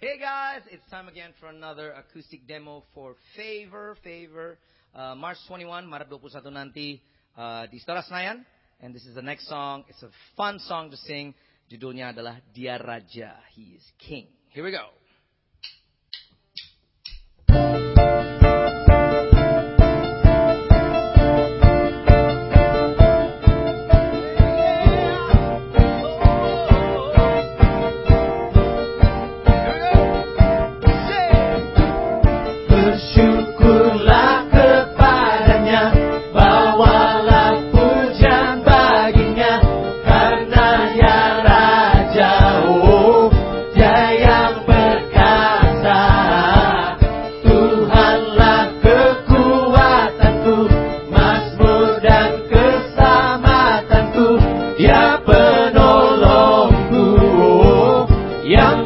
Hey guys, it's time again for another acoustic demo for Favor. Favor, uh, March 21, March 21 nanti uh, di Istora Senayan. And this is the next song. It's a fun song to sing. Judulnya adalah Dia Raja. He is King. Here we go. Yeah.